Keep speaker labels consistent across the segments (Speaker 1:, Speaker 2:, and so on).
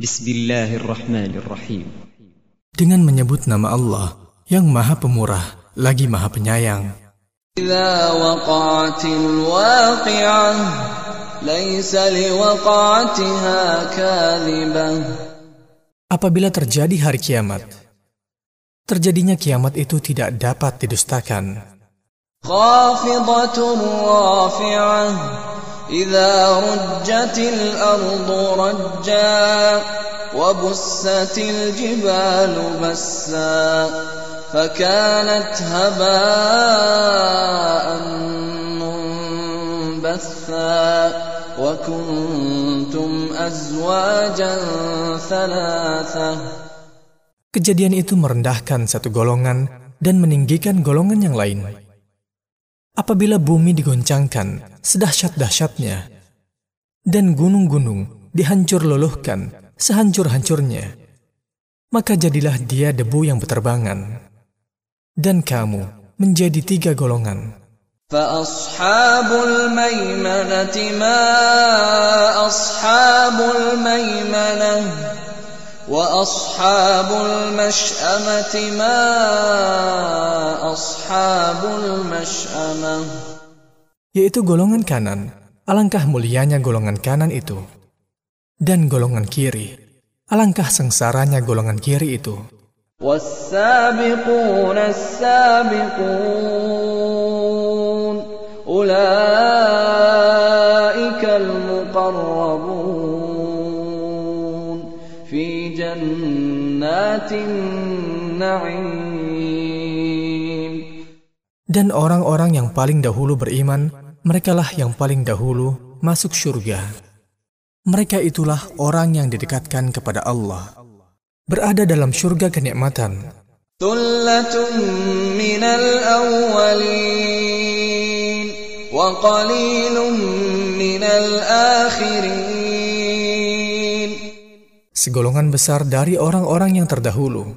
Speaker 1: بسم الله الرحمن الرحيم
Speaker 2: Dengan menyebut nama Allah yang Maha Pemurah lagi Maha Penyayang.
Speaker 3: إذا وقعت الواقعة ليس لوقعتها كاذبة
Speaker 2: Apabila terjadi hari kiamat, terjadinya kiamat itu tidak dapat didustakan.
Speaker 3: خافضة رافعة إذا رجت الأرض رجا وبست الجبال بسا فكانت هباء منبثا وكنتم أزواجا ثلاثة
Speaker 2: Kejadian itu merendahkan satu golongan dan meninggikan golongan yang lain. Apabila bumi digoncangkan sedahsyat-dahsyatnya, dan gunung-gunung dihancur luluhkan sehancur-hancurnya, maka jadilah dia debu yang berterbangan. Dan kamu menjadi tiga golongan.
Speaker 3: فأصحاب الميمنة ما أصحاب الميمنة وأصحاب المشأمة ما أصحاب المشأمة
Speaker 2: Yaitu golongan kanan, alangkah mulianya golongan kanan itu. Dan golongan kiri, alangkah sengsaranya golongan kiri itu.
Speaker 3: والسابقون السابقون أولئك المقربون في جنات النعيم
Speaker 2: Dan orang-orang yang paling dahulu beriman, merekalah yang paling dahulu masuk surga. Mereka itulah orang yang didekatkan kepada Allah. Berada dalam surga kenikmatan.
Speaker 3: ثلة من الأولين وقليل من الآخرين
Speaker 2: Segolongan besar dari orang-orang yang terdahulu.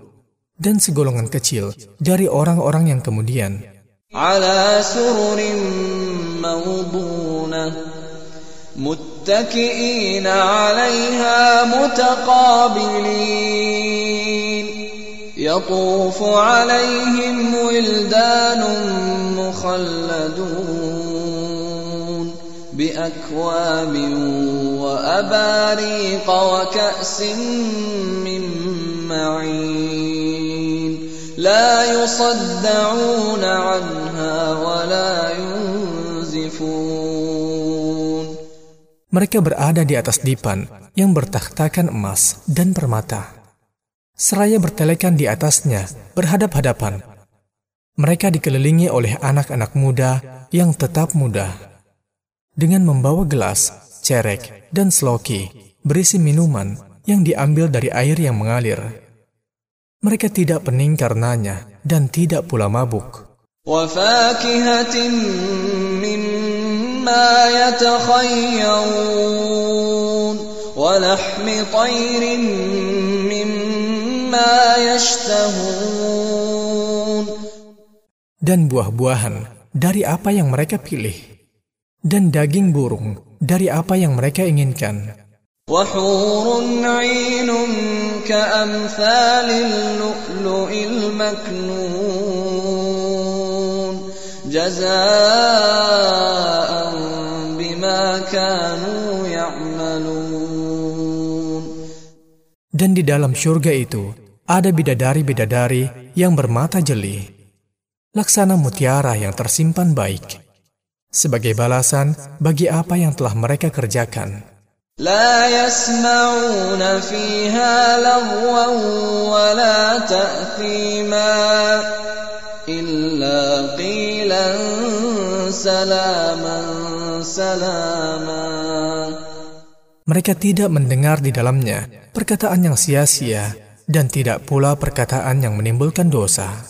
Speaker 2: Dan segolongan kecil dari orang-orang yang kemudian.
Speaker 3: على سرر موضونة متكئين عليها متقابلين يطوف عليهم ولدان مخلدون بأكواب وأباريق وكأس من معين لا يصدعون عنها ولا ينزفون
Speaker 2: Mereka berada di atas dipan yang bertakhtakan emas dan permata. Seraya bertelekan di atasnya berhadap-hadapan. Mereka dikelilingi oleh anak-anak muda yang tetap muda. Dengan membawa gelas, cerek, dan sloki berisi minuman yang diambil dari air yang mengalir. Mereka tidak pening karenanya dan tidak pula mabuk.
Speaker 3: وفاكهة مما يتخيرون ولحم طير مما يشتهون
Speaker 2: Dan buah-buahan dari apa yang mereka pilih. dan daging burung dari apa yang mereka inginkan. Dan di dalam surga itu ada bidadari-bidadari yang bermata jeli, laksana mutiara yang tersimpan baik Sebagai balasan bagi apa yang telah mereka kerjakan.
Speaker 3: لا يسمعون فيها لغوا ولا تأثيما إلا قيلا سلاما سلاما
Speaker 2: Mereka tidak mendengar di dalamnya perkataan yang sia-sia dan tidak pula perkataan yang menimbulkan dosa.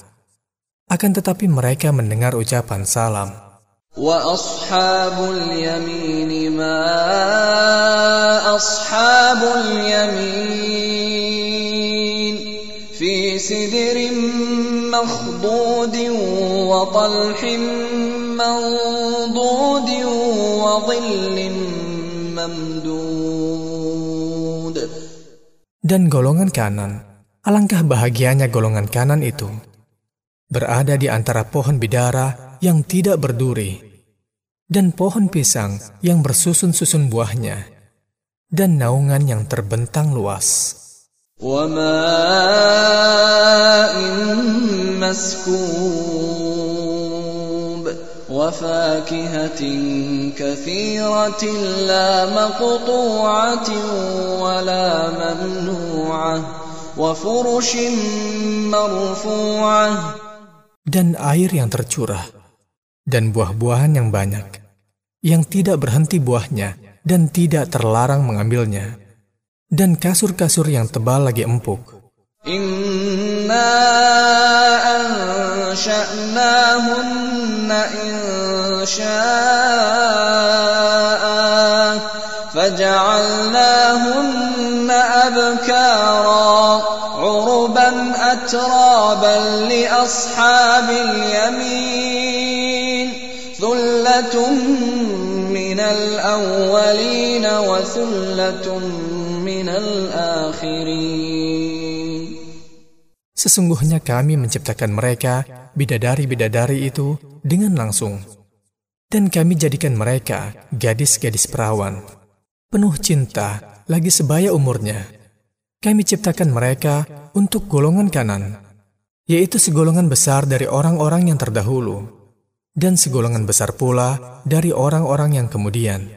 Speaker 2: Akan tetapi mereka mendengar ucapan salam.
Speaker 3: وأصحاب اليمين ما أصحاب اليمين في سدر مخضود وطلح منضود وظل ممدود
Speaker 2: Dan golongan kanan, alangkah bahagianya golongan kanan itu, berada di antara pohon bidara yang tidak berduri, dan pohon pisang yang bersusun-susun buahnya, dan naungan yang terbentang luas.
Speaker 3: وماء مسكوب وفاكهة كثيرة لا مقطوعة ولا ممنوعة وفرش مرفوعة
Speaker 2: dan air yang tercurah, dan buah-buahan yang banyak, yang tidak berhenti buahnya dan tidak terlarang mengambilnya, dan kasur-kasur yang tebal lagi empuk.
Speaker 3: Inna ansha'nahunna insha'a ثلة من الأولين وثلة من الآخرين
Speaker 2: Sesungguhnya kami menciptakan mereka, bidadari-bidadari itu, dengan langsung. Dan kami jadikan mereka gadis-gadis perawan. Penuh cinta, lagi sebaya umurnya. Kami ciptakan mereka untuk golongan kanan, yaitu segolongan besar dari orang-orang yang terdahulu, dan segolongan besar pula dari orang-orang yang kemudian.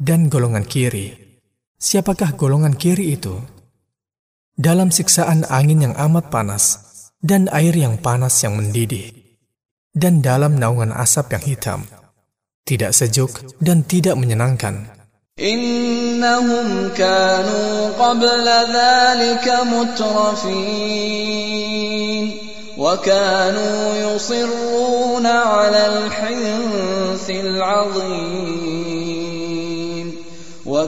Speaker 2: Dan golongan kiri, Siapakah golongan kiri itu? Dalam siksaan angin yang amat panas dan air yang panas yang mendidih, dan dalam naungan asap yang hitam, tidak sejuk dan tidak menyenangkan.
Speaker 3: Innahum qabla mutrafin wa kanu ala azim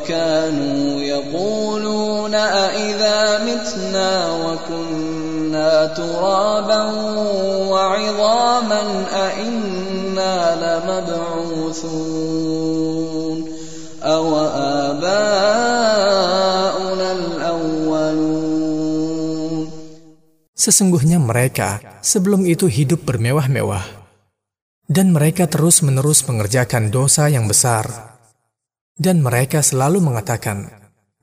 Speaker 3: وكانوا يقولون أإذا متنا وكنا ترابا وعظاما أإنا لمبعوثون أو آباؤنا الأولون
Speaker 2: Sesungguhnya mereka sebelum itu hidup bermewah-mewah, dan mereka terus-menerus mengerjakan dosa yang besar. Dan mereka selalu mengatakan,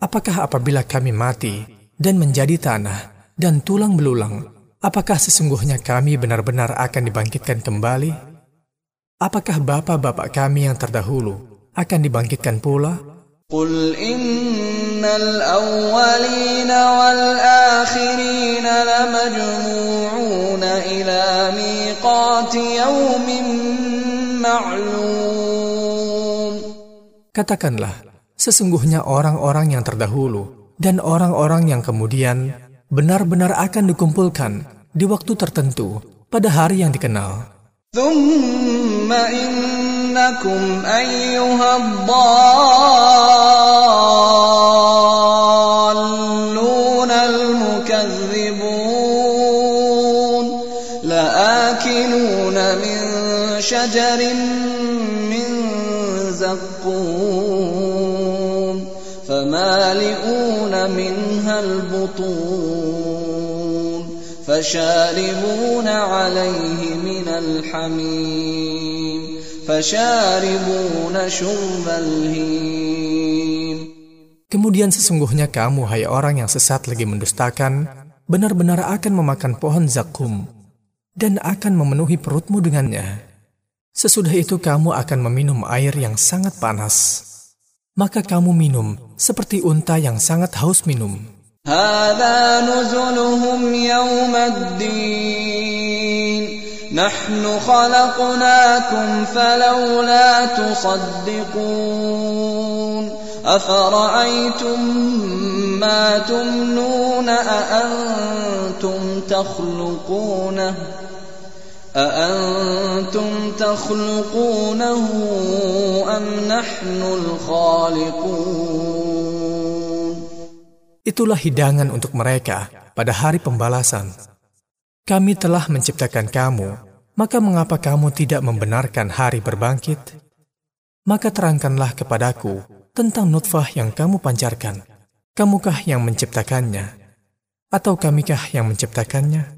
Speaker 2: apakah apabila kami mati dan menjadi tanah dan tulang belulang, apakah sesungguhnya kami benar-benar akan dibangkitkan kembali? Apakah bapak-bapak kami yang terdahulu akan dibangkitkan pula?
Speaker 3: Qul innal awwalina wal akhirina lamajmu'una ila miqati yawmin
Speaker 2: Katakanlah, sesungguhnya orang-orang yang terdahulu dan orang-orang yang kemudian benar-benar akan dikumpulkan di waktu tertentu pada hari yang dikenal.
Speaker 3: ثم إنكم أيها الضالون المكذبون لآكلون من شجر من زقوم منها البطون فشاربون عليه من الحميم فشاربون شرب الهيم
Speaker 2: Kemudian sesungguhnya kamu, hai orang yang sesat lagi mendustakan, benar-benar akan memakan pohon zakum dan akan memenuhi perutmu dengannya. Sesudah itu kamu akan meminum air yang sangat panas. Maka kamu minum seperti unta yang sangat haus minum.
Speaker 3: نحن خلقناكم فلولا تصدقون أفرأيتم ما تمنون أأنتم تخلقونه أأنتم تخلقونه أم نحن الخالقون
Speaker 2: Itulah hidangan untuk mereka pada hari pembalasan. Kami telah menciptakan kamu, maka mengapa kamu tidak membenarkan hari berbangkit? Maka terangkanlah kepadaku tentang nutfah yang kamu pancarkan. Kamukah yang menciptakannya? Atau kamikah yang menciptakannya?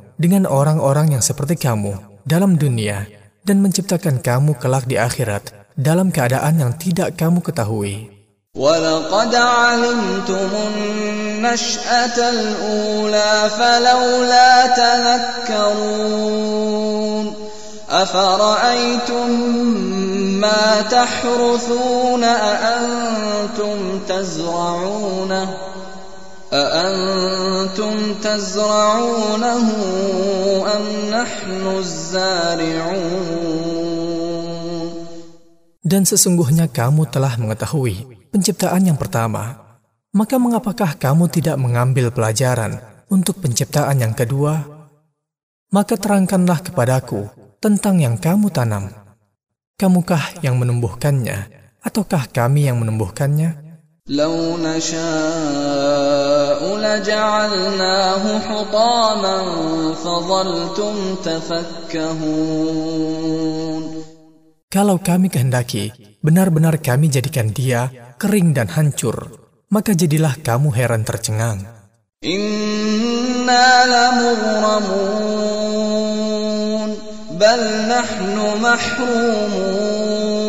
Speaker 2: dengan orang-orang yang seperti kamu dalam dunia dan menciptakan kamu kelak di akhirat dalam keadaan yang tidak kamu ketahui.
Speaker 3: ولقد علمتم النشأة الأولى فلولا تذكرون أفرأيتم ما تحرثون أأنتم تزرعونه أأنتم تزرعونه أم نحن الزارعون
Speaker 2: Dan sesungguhnya kamu telah mengetahui penciptaan yang pertama. Maka mengapakah kamu tidak mengambil pelajaran untuk penciptaan yang kedua? Maka terangkanlah kepadaku tentang yang kamu tanam. Kamukah yang menumbuhkannya, ataukah kami yang menumbuhkannya?
Speaker 3: لو نشاء لجعلناه حطاما فظلتم تفكهون
Speaker 2: Kalau kami kehendaki, benar-benar kami jadikan dia kering dan hancur, maka jadilah kamu heran tercengang.
Speaker 3: إنا لمغرمون بل نحن محرومون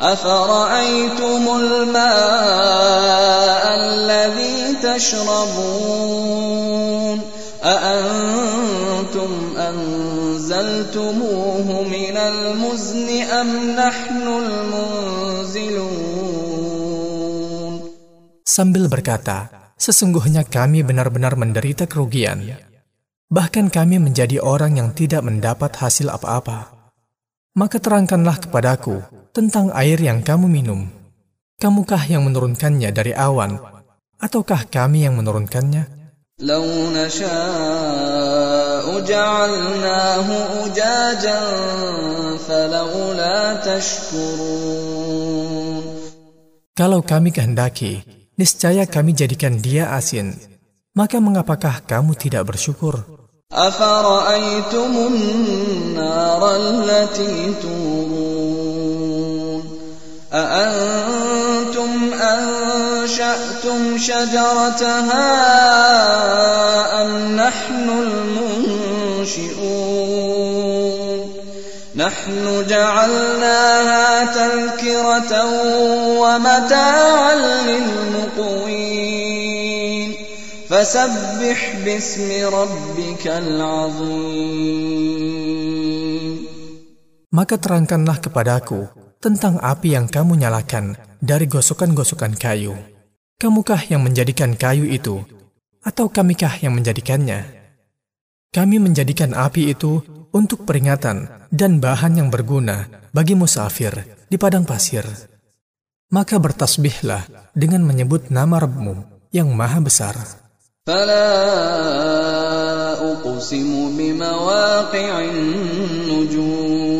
Speaker 3: أفرأيتم الماء الذي تشربون أأنتم أنزلتموه من المزن أم نحن المنزلون
Speaker 2: Sambil berkata, sesungguhnya kami benar-benar menderita kerugian. Bahkan kami menjadi orang yang tidak mendapat hasil apa-apa. Maka terangkanlah kepadaku tentang air yang kamu minum. Kamukah yang menurunkannya dari awan, ataukah kami yang menurunkannya?
Speaker 3: لو نشاء جعلناه أجاجا فلولا تشكرون
Speaker 2: Kalau kami kehendaki, niscaya kami jadikan dia asin. Maka mengapakah kamu tidak bersyukur?
Speaker 3: أفرأيتم النار التي تورون أأنتم أنشأتم شجرتها أم نحن المنشئون؟ نحن جعلناها تذكرة ومتاعا للمقوين. فسبح باسم ربك العظيم.
Speaker 2: Maka terangkanlah kepadaku tentang api yang kamu nyalakan dari gosokan-gosokan kayu. Kamukah yang menjadikan kayu itu, atau kamikah yang menjadikannya? Kami menjadikan api itu untuk peringatan dan bahan yang berguna bagi musafir di padang pasir. Maka bertasbihlah dengan menyebut nama Rabbmu yang maha besar.
Speaker 3: فلا أقسم بمواقع النجوم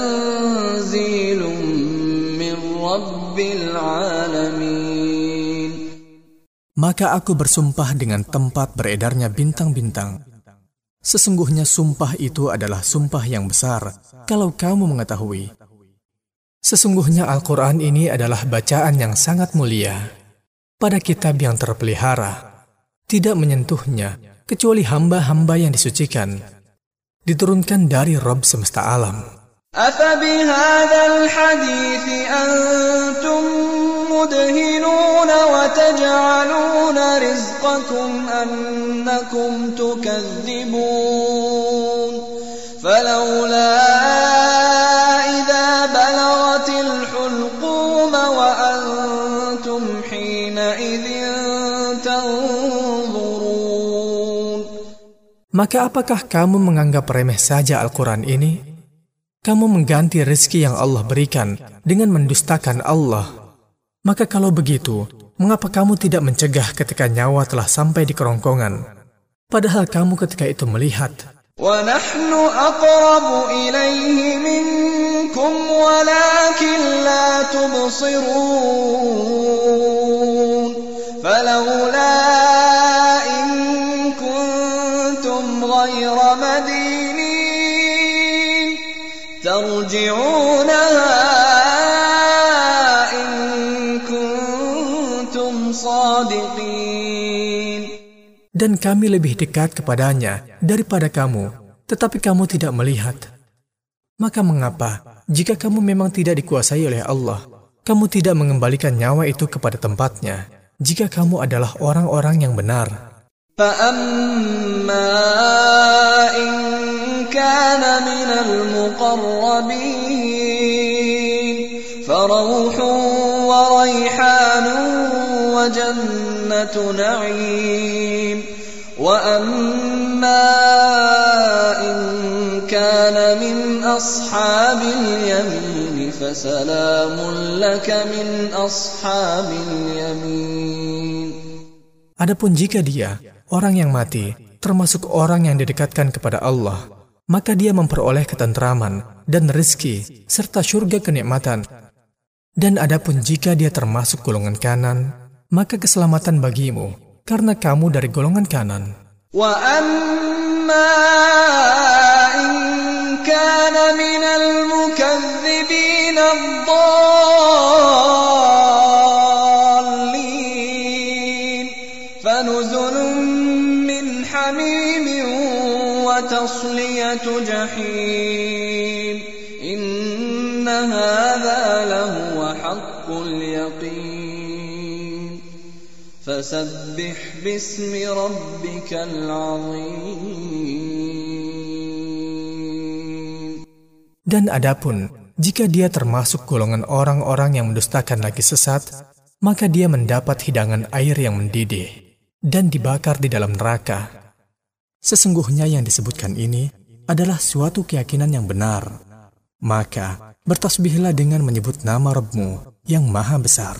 Speaker 2: Maka aku bersumpah dengan tempat beredarnya bintang-bintang. Sesungguhnya sumpah itu adalah sumpah yang besar kalau kamu mengetahui. Sesungguhnya Al-Quran ini adalah bacaan yang sangat mulia pada kitab yang terpelihara. Tidak menyentuhnya kecuali hamba-hamba yang disucikan. Diturunkan dari Rob semesta alam.
Speaker 3: أفبهذا الحديث أنتم مدهنون وتجعلون رزقكم أنكم تكذبون فلولا إذا بلغت الحلقوم وأنتم حينئذ تنظرون
Speaker 2: Maka apakah kamu menganggap remeh saja Al-Quran ini? kamu mengganti rezeki yang Allah berikan dengan mendustakan Allah. Maka kalau begitu, mengapa kamu tidak mencegah ketika nyawa telah sampai di kerongkongan? Padahal kamu ketika itu melihat.
Speaker 3: وَنَحْنُ
Speaker 2: Dan kami lebih dekat kepadanya daripada kamu, tetapi kamu tidak melihat. Maka mengapa, jika kamu memang tidak dikuasai oleh Allah, kamu tidak mengembalikan nyawa itu kepada tempatnya, jika kamu adalah orang-orang yang benar?
Speaker 3: فأما إن كان من المقربين فروح وريحان وجنة نعيم وأما إن كان من أصحاب اليمين فسلام لك من أصحاب اليمين
Speaker 2: Adapun jika dia, orang yang mati, termasuk orang yang didekatkan kepada Allah, maka dia memperoleh ketentraman dan rezeki serta surga kenikmatan. Dan adapun jika dia termasuk golongan kanan, maka keselamatan bagimu karena kamu dari golongan kanan.
Speaker 3: وتصلية جحيم إن هذا لهو حق اليقين فسبح باسم ربك العظيم
Speaker 2: Dan adapun jika dia termasuk golongan orang-orang yang mendustakan lagi sesat, maka dia mendapat hidangan air yang mendidih dan dibakar di dalam neraka. Sesungguhnya yang disebutkan ini adalah suatu keyakinan yang benar. Maka bertasbihlah dengan menyebut nama Rabbmu yang maha besar.